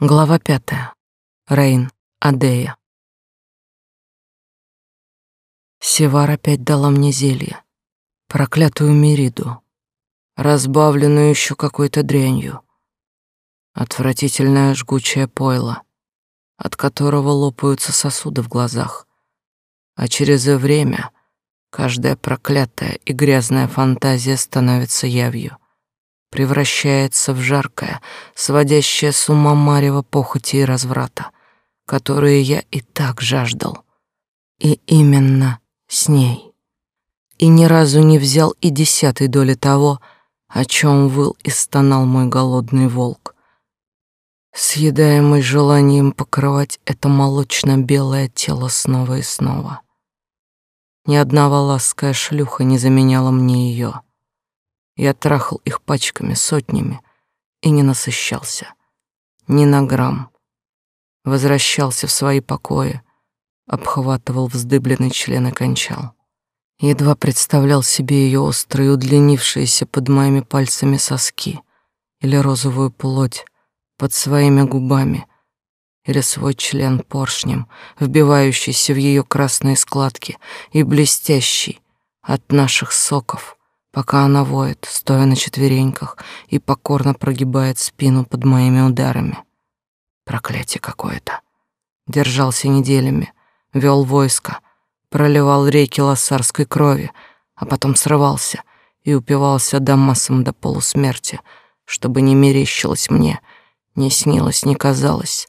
Глава пятая. Рейн. Адея. Севар опять дала мне зелье. Проклятую Мериду. Разбавленную еще какой-то дрянью. Отвратительное жгучее пойло, от которого лопаются сосуды в глазах. А через время каждая проклятая и грязная фантазия становится явью превращается в жаркое, сводящее с ума марево похоти и разврата, которые я и так жаждал. И именно с ней. И ни разу не взял и десятой доли того, о чем выл и стонал мой голодный волк, съедаемый желанием покрывать это молочно-белое тело снова и снова. Ни одна волосская шлюха не заменяла мне ее. Я трахал их пачками, сотнями, и не насыщался. Ни на грамм. Возвращался в свои покои, обхватывал вздыбленный член и кончал. Едва представлял себе ее острые, удлинившиеся под моими пальцами соски или розовую плоть под своими губами или свой член поршнем, вбивающийся в ее красные складки и блестящий от наших соков — пока она воет, стоя на четвереньках и покорно прогибает спину под моими ударами. Проклятие какое-то. Держался неделями, вел войско, проливал реки лосарской крови, а потом срывался и упивался дамасом до полусмерти, чтобы не мерещилось мне, не снилось, не казалось,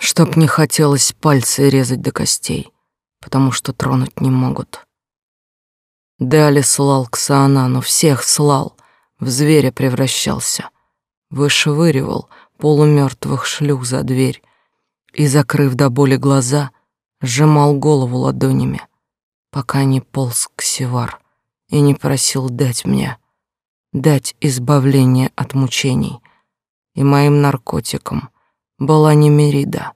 чтоб не хотелось пальцы резать до костей, потому что тронуть не могут. Дали слал к Саанану, всех слал, в зверя превращался, вышвыривал полумертвых шлюх за дверь и, закрыв до боли глаза, сжимал голову ладонями, пока не полз к Севар и не просил дать мне, дать избавление от мучений. И моим наркотиком была не Мерида.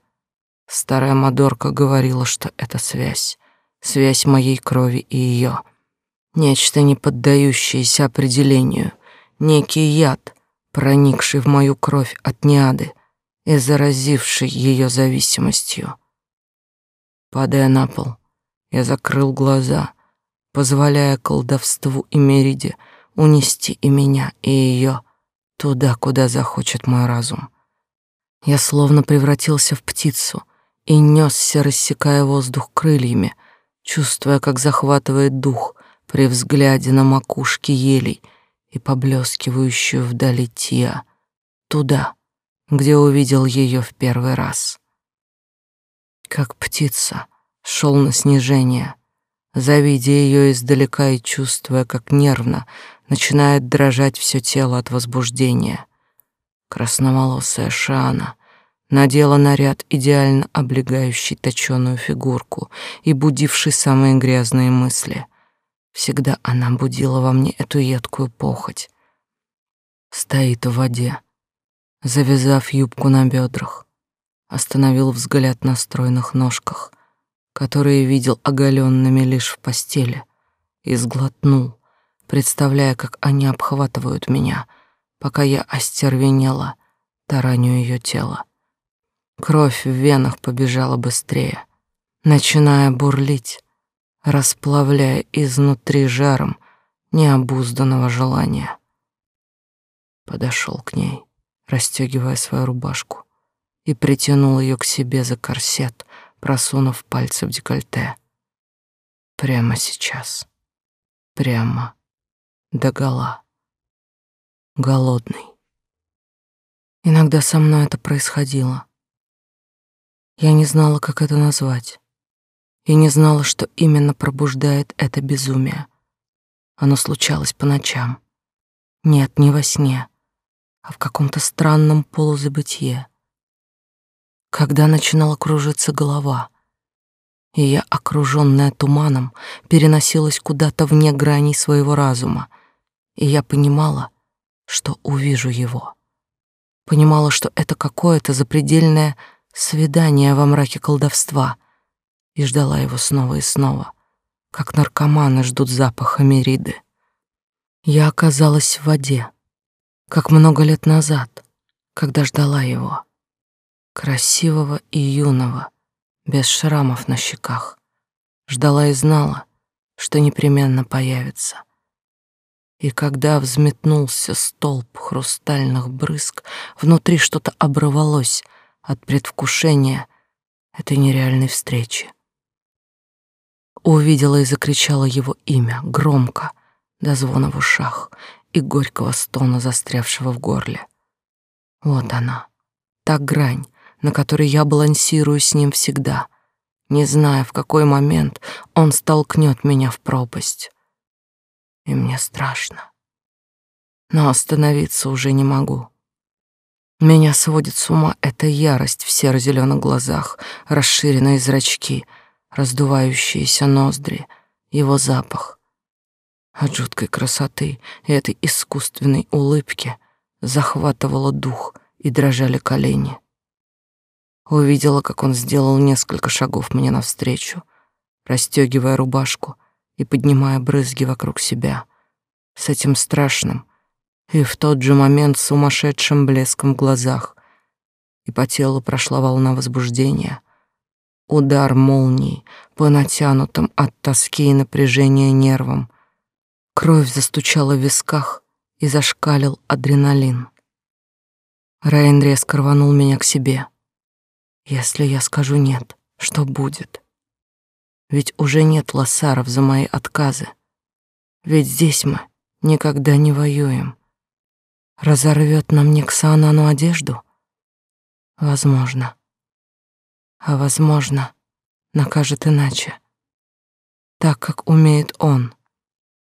Старая Мадорка говорила, что это связь, связь моей крови и ее. Нечто не поддающееся определению, некий яд, проникший в мою кровь от неады и заразивший ее зависимостью. Падая на пол, я закрыл глаза, позволяя колдовству и Мериде унести и меня, и ее туда, куда захочет мой разум. Я словно превратился в птицу и несся, рассекая воздух крыльями, чувствуя, как захватывает дух, при взгляде на макушки елей и поблескивающую вдали Тиа, туда, где увидел ее в первый раз. Как птица шел на снижение, завидя ее издалека и чувствуя, как нервно начинает дрожать все тело от возбуждения. Красноволосая Шана надела наряд, идеально облегающий точеную фигурку и будивший самые грязные мысли — Всегда она будила во мне эту едкую похоть. Стоит в воде, завязав юбку на бедрах, остановил взгляд на стройных ножках, которые видел оголенными лишь в постели, и сглотнул, представляя, как они обхватывают меня, пока я остервенела, тараню ее тело. Кровь в венах побежала быстрее, начиная бурлить, расплавляя изнутри жаром необузданного желания. Подошел к ней, расстегивая свою рубашку, и притянул ее к себе за корсет, просунув пальцы в декольте. Прямо сейчас. Прямо. Догола. Голодный. Иногда со мной это происходило. Я не знала, как это назвать и не знала, что именно пробуждает это безумие. Оно случалось по ночам. Нет, не во сне, а в каком-то странном полузабытье. Когда начинала кружиться голова, и я, окружённая туманом, переносилась куда-то вне граней своего разума, и я понимала, что увижу его. Понимала, что это какое-то запредельное свидание во мраке колдовства — и ждала его снова и снова, как наркоманы ждут запаха мериды. Я оказалась в воде, как много лет назад, когда ждала его, красивого и юного, без шрамов на щеках. Ждала и знала, что непременно появится. И когда взметнулся столб хрустальных брызг, внутри что-то оборвалось от предвкушения этой нереальной встречи. Увидела и закричала его имя громко, до звона в ушах и горького стона, застрявшего в горле. Вот она, та грань, на которой я балансирую с ним всегда, не зная, в какой момент он столкнет меня в пропасть. И мне страшно. Но остановиться уже не могу. Меня сводит с ума эта ярость в серо-зеленых глазах, расширенные зрачки, раздувающиеся ноздри, его запах. От жуткой красоты и этой искусственной улыбки захватывало дух и дрожали колени. Увидела, как он сделал несколько шагов мне навстречу, расстегивая рубашку и поднимая брызги вокруг себя. С этим страшным и в тот же момент сумасшедшим блеском в глазах. И по телу прошла волна возбуждения. Удар молнии по натянутым от тоски и напряжения нервам. Кровь застучала в висках и зашкалил адреналин. Райан резко рванул меня к себе — если я скажу «нет», что будет? Ведь уже нет лосаров за мои отказы. Ведь здесь мы никогда не воюем. Разорвет на мне Ксанану одежду? Возможно. А возможно, накажет иначе. Так, как умеет он,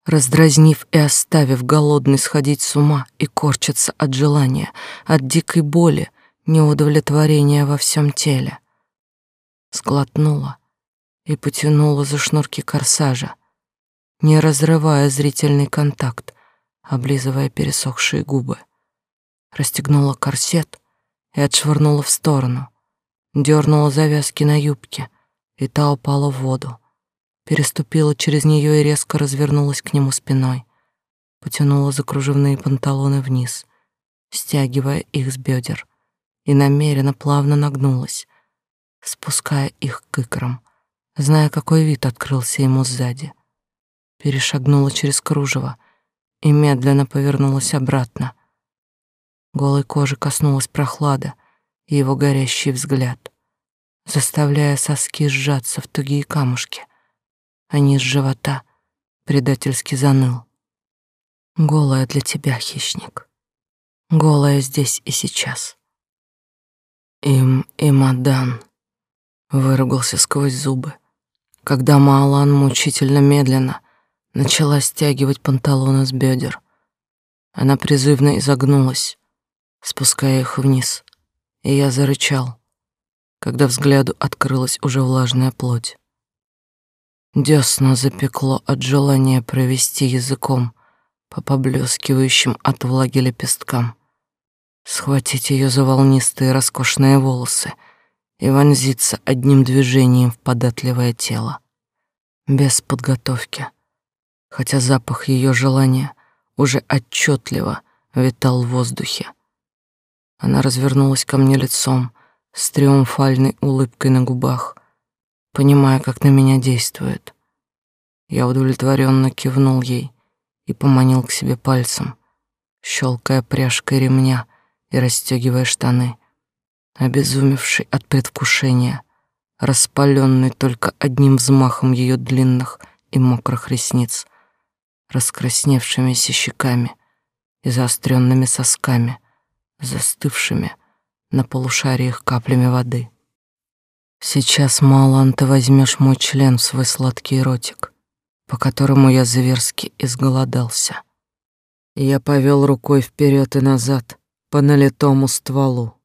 раздразнив и оставив голодный сходить с ума и корчиться от желания, от дикой боли, неудовлетворение во всем теле. Сглотнула и потянула за шнурки корсажа, не разрывая зрительный контакт, облизывая пересохшие губы. Расстегнула корсет и отшвырнула в сторону, дернула завязки на юбке, и та упала в воду. Переступила через нее и резко развернулась к нему спиной, потянула за кружевные панталоны вниз, стягивая их с бедер и намеренно плавно нагнулась, спуская их к икрам, зная, какой вид открылся ему сзади. Перешагнула через кружево и медленно повернулась обратно. Голой кожи коснулась прохлада его горящий взгляд, заставляя соски сжаться в тугие камушки, а низ живота предательски заныл. Голая для тебя, хищник. Голая здесь и сейчас. Им и Мадан выругался сквозь зубы, когда Маалан мучительно медленно начала стягивать панталоны с бедер. Она призывно изогнулась, спуская их вниз, и я зарычал, когда взгляду открылась уже влажная плоть. Десна запекло от желания провести языком по поблескивающим от влаги лепесткам схватить ее за волнистые роскошные волосы и вонзиться одним движением в податливое тело. Без подготовки, хотя запах ее желания уже отчетливо витал в воздухе. Она развернулась ко мне лицом с триумфальной улыбкой на губах, понимая, как на меня действует. Я удовлетворенно кивнул ей и поманил к себе пальцем, щелкая пряжкой ремня — и расстегивая штаны, обезумевший от предвкушения, распаленный только одним взмахом ее длинных и мокрых ресниц, раскрасневшимися щеками и заостренными сосками, застывшими на полушариях каплями воды. Сейчас, Малан, ты возьмешь мой член в свой сладкий ротик, по которому я зверски изголодался. Я повел рукой вперед и назад, по налитому стволу.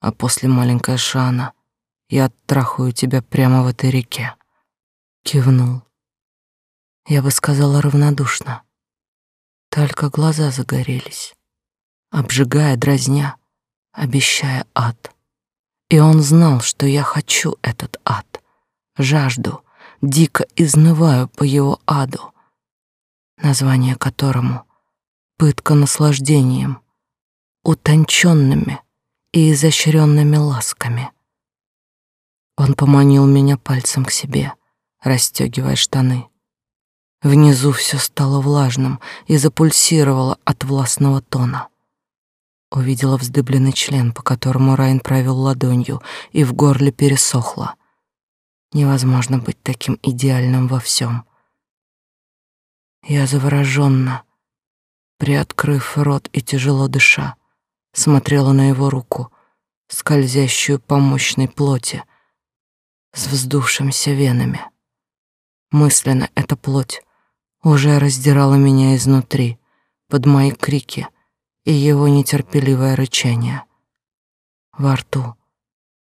А после маленькая Шана, я оттрахаю тебя прямо в этой реке. Кивнул. Я бы сказала равнодушно. Только глаза загорелись, обжигая, дразня, обещая ад. И он знал, что я хочу этот ад, жажду, дико изнываю по его аду, название которому — пытка наслаждением, утонченными и изощренными ласками. Он поманил меня пальцем к себе, расстегивая штаны. Внизу все стало влажным и запульсировало от властного тона. Увидела вздыбленный член, по которому Райн провел ладонью, и в горле пересохло. Невозможно быть таким идеальным во всем. Я завороженно, приоткрыв рот и тяжело дыша, смотрела на его руку, скользящую по мощной плоти, с вздувшимися венами. Мысленно эта плоть уже раздирала меня изнутри под мои крики и его нетерпеливое рычание. Во рту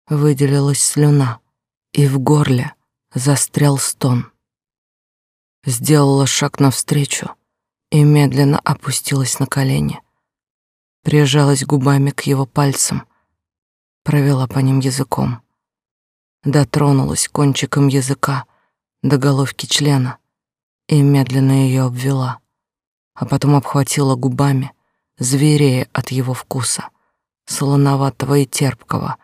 выделилась слюна, и в горле застрял стон. Сделала шаг навстречу и медленно опустилась на колени, прижалась губами к его пальцам, провела по ним языком, дотронулась кончиком языка до головки члена и медленно ее обвела, а потом обхватила губами, зверея от его вкуса, солоноватого и терпкого,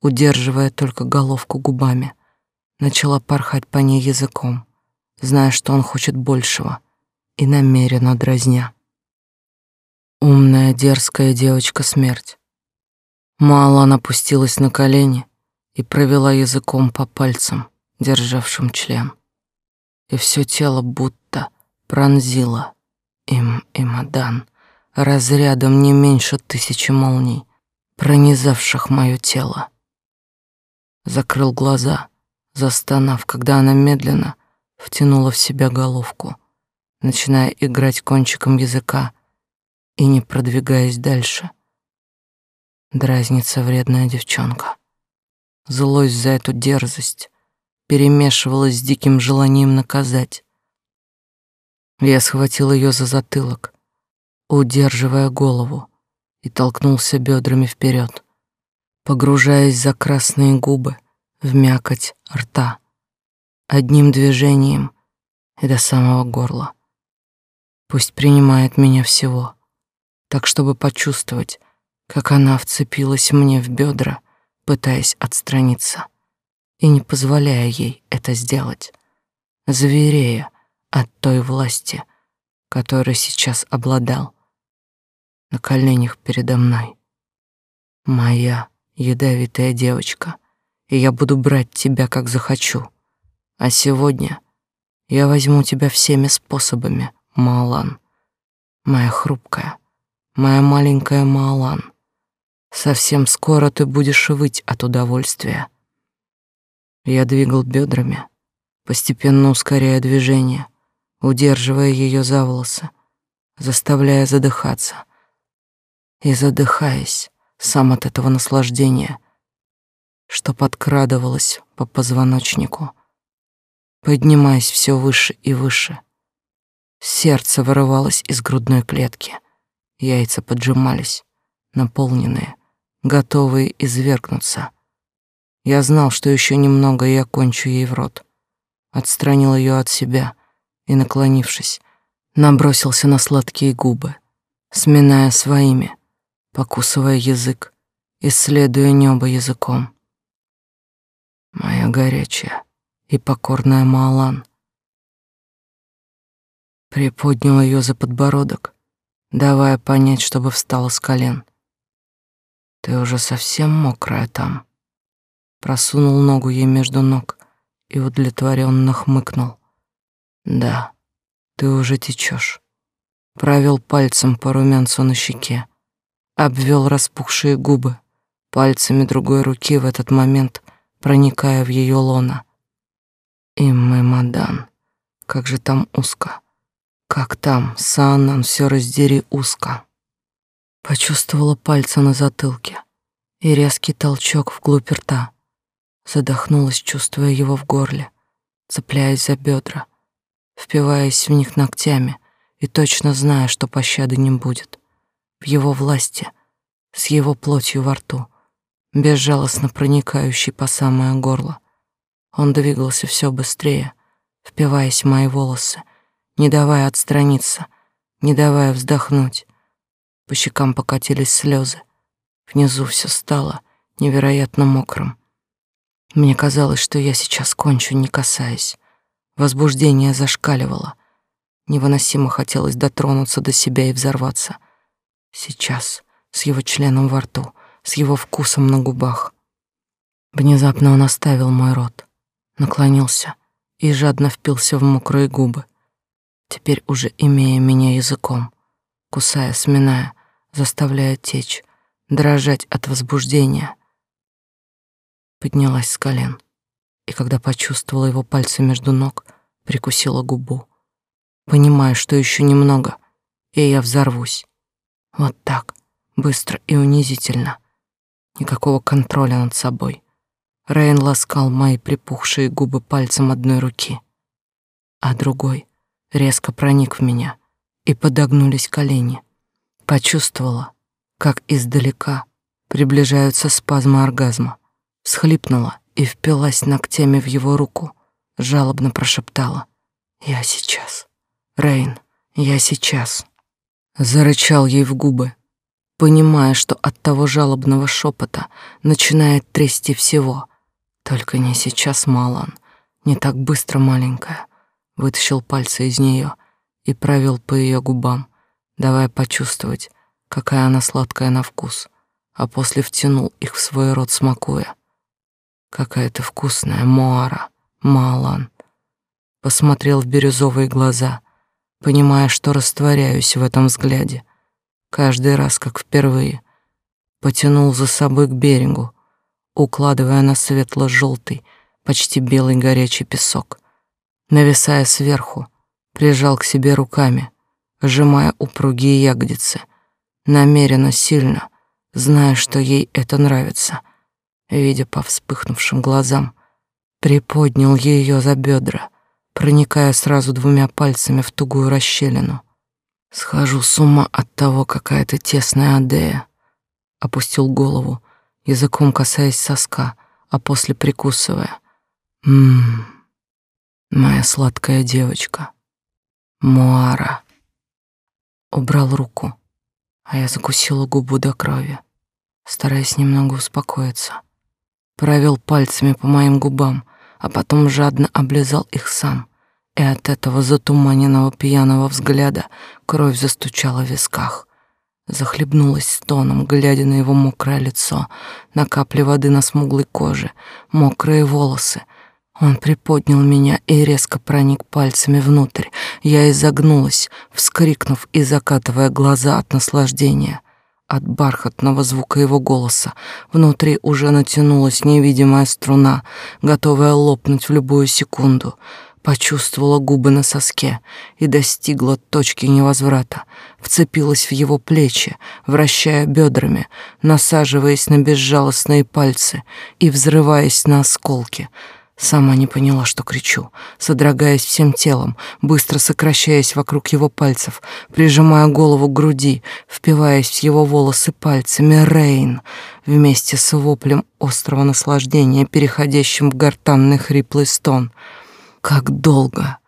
удерживая только головку губами, начала порхать по ней языком, зная, что он хочет большего, и намеренно дразня. Умная, дерзкая девочка-смерть. Мало она опустилась на колени и провела языком по пальцам, державшим член. И все тело будто пронзило им и Мадан разрядом не меньше тысячи молний, пронизавших мое тело. Закрыл глаза, застонав, когда она медленно втянула в себя головку, начиная играть кончиком языка, и не продвигаясь дальше. Дразнится вредная девчонка. Злость за эту дерзость перемешивалась с диким желанием наказать. Я схватил ее за затылок, удерживая голову, и толкнулся бедрами вперед, погружаясь за красные губы в мякоть рта, одним движением и до самого горла. Пусть принимает меня всего — так чтобы почувствовать, как она вцепилась мне в бедра, пытаясь отстраниться, и не позволяя ей это сделать, зверея от той власти, которой сейчас обладал, на коленях передо мной. Моя ядовитая девочка, и я буду брать тебя, как захочу. А сегодня я возьму тебя всеми способами, Малан, моя хрупкая, моя маленькая Маалан. Совсем скоро ты будешь выть от удовольствия. Я двигал бедрами, постепенно ускоряя движение, удерживая ее за волосы, заставляя задыхаться. И задыхаясь сам от этого наслаждения, что подкрадывалось по позвоночнику, поднимаясь все выше и выше. Сердце вырывалось из грудной клетки — Яйца поджимались, наполненные, готовые извергнуться. Я знал, что еще немного и окончу ей в рот. Отстранил ее от себя и, наклонившись, набросился на сладкие губы, сминая своими, покусывая язык, исследуя небо языком. Моя горячая и покорная Маалан приподнял ее за подбородок давая понять, чтобы встала с колен. Ты уже совсем мокрая там. Просунул ногу ей между ног и удовлетворенно хмыкнул. Да, ты уже течешь. Провел пальцем по румянцу на щеке, обвел распухшие губы, пальцами другой руки в этот момент проникая в ее лоно. И мы, мадан, как же там узко. Как там, Саанан, все раздери узко. Почувствовала пальцы на затылке и резкий толчок вглубь рта. Задохнулась, чувствуя его в горле, цепляясь за бедра, впиваясь в них ногтями и точно зная, что пощады не будет. В его власти, с его плотью во рту, безжалостно проникающий по самое горло. Он двигался все быстрее, впиваясь в мои волосы, не давая отстраниться, не давая вздохнуть. По щекам покатились слезы. Внизу все стало невероятно мокрым. Мне казалось, что я сейчас кончу, не касаясь. Возбуждение зашкаливало. Невыносимо хотелось дотронуться до себя и взорваться. Сейчас, с его членом во рту, с его вкусом на губах. Внезапно он оставил мой рот, наклонился и жадно впился в мокрые губы, теперь уже имея меня языком, кусая, сминая, заставляя течь, дрожать от возбуждения. Поднялась с колен, и когда почувствовала его пальцы между ног, прикусила губу, понимая, что еще немного, и я взорвусь. Вот так, быстро и унизительно. Никакого контроля над собой. Рейн ласкал мои припухшие губы пальцем одной руки, а другой резко проник в меня, и подогнулись колени. Почувствовала, как издалека приближаются спазмы оргазма. Схлипнула и впилась ногтями в его руку, жалобно прошептала: "Я сейчас. Рейн, я сейчас". Зарычал ей в губы, понимая, что от того жалобного шепота начинает трясти всего. Только не сейчас, Малан, не так быстро, маленькая. Вытащил пальцы из нее и провел по ее губам, давая почувствовать, какая она сладкая на вкус, а после втянул их в свой рот, смакуя. Какая ты вкусная, Моара, Малан. Посмотрел в бирюзовые глаза, понимая, что растворяюсь в этом взгляде. Каждый раз, как впервые, потянул за собой к берегу, укладывая на светло-желтый, почти белый горячий песок. Нависая сверху, прижал к себе руками, сжимая упругие ягодицы, намеренно сильно, зная, что ей это нравится. Видя по вспыхнувшим глазам, приподнял ее за бедра, проникая сразу двумя пальцами в тугую расщелину. Схожу с ума от того, какая ты тесная Адея. Опустил голову, языком касаясь соска, а после прикусывая. Мм, моя сладкая девочка. Муара. Убрал руку, а я закусила губу до крови, стараясь немного успокоиться. Провел пальцами по моим губам, а потом жадно облизал их сам, и от этого затуманенного пьяного взгляда кровь застучала в висках. Захлебнулась стоном, глядя на его мокрое лицо, на капли воды на смуглой коже, мокрые волосы, он приподнял меня и резко проник пальцами внутрь. Я изогнулась, вскрикнув и закатывая глаза от наслаждения. От бархатного звука его голоса внутри уже натянулась невидимая струна, готовая лопнуть в любую секунду. Почувствовала губы на соске и достигла точки невозврата. Вцепилась в его плечи, вращая бедрами, насаживаясь на безжалостные пальцы и взрываясь на осколки — Сама не поняла, что кричу, содрогаясь всем телом, быстро сокращаясь вокруг его пальцев, прижимая голову к груди, впиваясь в его волосы пальцами. Рейн, вместе с воплем острого наслаждения, переходящим в гортанный хриплый стон. Как долго,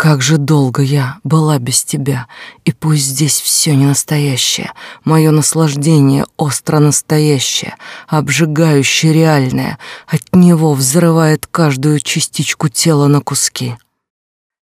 как же долго я была без тебя, и пусть здесь все не настоящее, мое наслаждение остро настоящее, обжигающе реальное, от него взрывает каждую частичку тела на куски.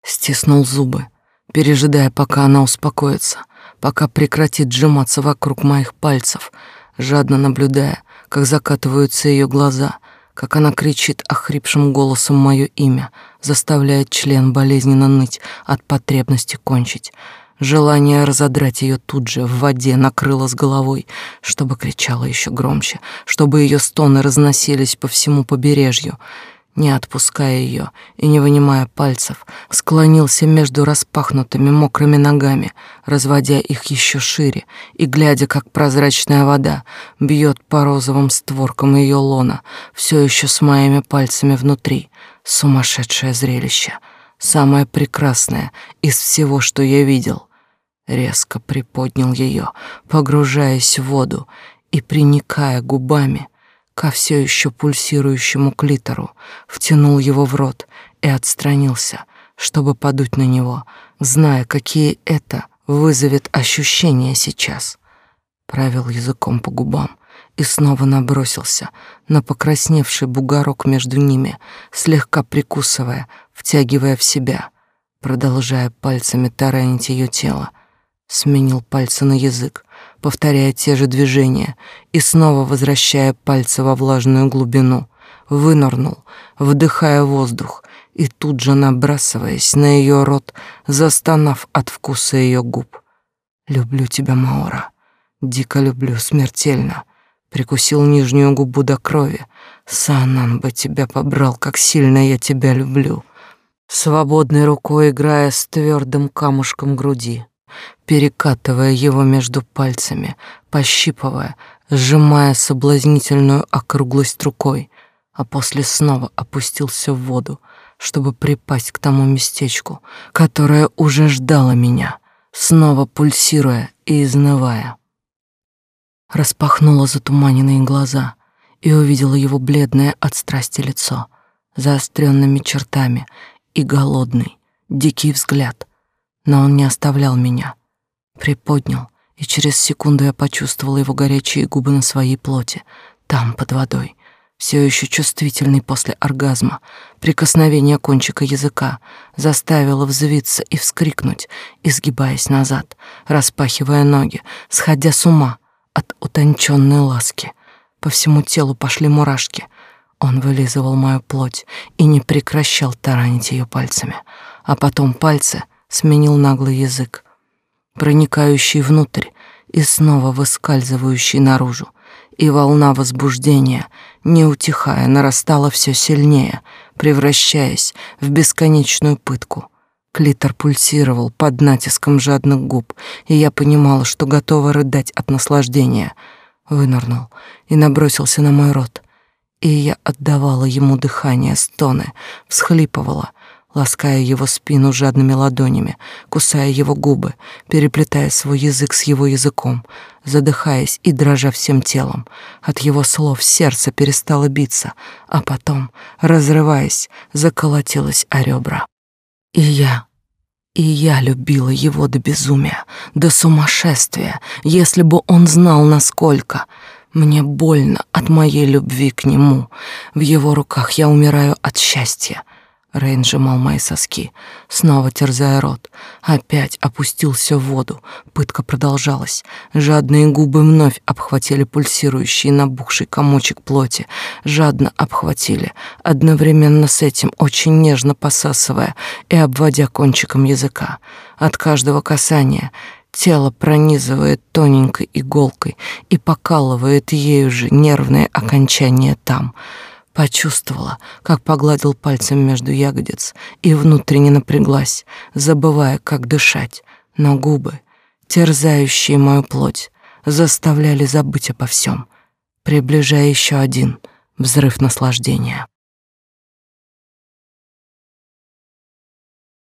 Стиснул зубы, пережидая, пока она успокоится, пока прекратит сжиматься вокруг моих пальцев, жадно наблюдая, как закатываются ее глаза — как она кричит охрипшим голосом мое имя, заставляет член болезненно ныть от потребности кончить. Желание разодрать ее тут же в воде накрыло с головой, чтобы кричала еще громче, чтобы ее стоны разносились по всему побережью не отпуская ее и не вынимая пальцев, склонился между распахнутыми мокрыми ногами, разводя их еще шире и глядя, как прозрачная вода бьет по розовым створкам ее лона, все еще с моими пальцами внутри. Сумасшедшее зрелище, самое прекрасное из всего, что я видел. Резко приподнял ее, погружаясь в воду и приникая губами ко все еще пульсирующему клитору, втянул его в рот и отстранился, чтобы подуть на него, зная, какие это вызовет ощущения сейчас. Правил языком по губам и снова набросился на покрасневший бугорок между ними, слегка прикусывая, втягивая в себя, продолжая пальцами таранить ее тело. Сменил пальцы на язык, повторяя те же движения и снова возвращая пальцы во влажную глубину. Вынырнул, вдыхая воздух, и тут же набрасываясь на ее рот, застонав от вкуса ее губ. «Люблю тебя, Маора, дико люблю, смертельно». Прикусил нижнюю губу до крови. Санан бы тебя побрал, как сильно я тебя люблю. Свободной рукой играя с твердым камушком груди, перекатывая его между пальцами, пощипывая, сжимая соблазнительную округлость рукой, а после снова опустился в воду, чтобы припасть к тому местечку, которое уже ждало меня, снова пульсируя и изнывая. Распахнула затуманенные глаза и увидела его бледное от страсти лицо, заостренными чертами и голодный, дикий взгляд. Но он не оставлял меня, приподнял, и через секунду я почувствовала его горячие губы на своей плоти, там, под водой, все еще чувствительный после оргазма. Прикосновение кончика языка заставило взвиться и вскрикнуть, изгибаясь назад, распахивая ноги, сходя с ума от утонченной ласки. По всему телу пошли мурашки. Он вылизывал мою плоть и не прекращал таранить ее пальцами, а потом пальцы сменил наглый язык, проникающий внутрь и снова выскальзывающий наружу, и волна возбуждения, не утихая, нарастала все сильнее, превращаясь в бесконечную пытку. Клитор пульсировал под натиском жадных губ, и я понимала, что готова рыдать от наслаждения. Вынырнул и набросился на мой рот, и я отдавала ему дыхание, стоны, всхлипывала, лаская его спину жадными ладонями, кусая его губы, переплетая свой язык с его языком, задыхаясь и дрожа всем телом. От его слов сердце перестало биться, а потом, разрываясь, заколотилось о ребра. И я, и я любила его до безумия, до сумасшествия, если бы он знал, насколько... Мне больно от моей любви к нему. В его руках я умираю от счастья. Рейн сжимал мои соски, снова терзая рот. Опять опустился в воду. Пытка продолжалась. Жадные губы вновь обхватили пульсирующий набухший комочек плоти. Жадно обхватили, одновременно с этим очень нежно посасывая и обводя кончиком языка. От каждого касания тело пронизывает тоненькой иголкой и покалывает ею же нервные окончания там — Почувствовала, как погладил пальцем между ягодиц и внутренне напряглась, забывая, как дышать, но губы, терзающие мою плоть, заставляли забыть обо всем, приближая еще один взрыв наслаждения.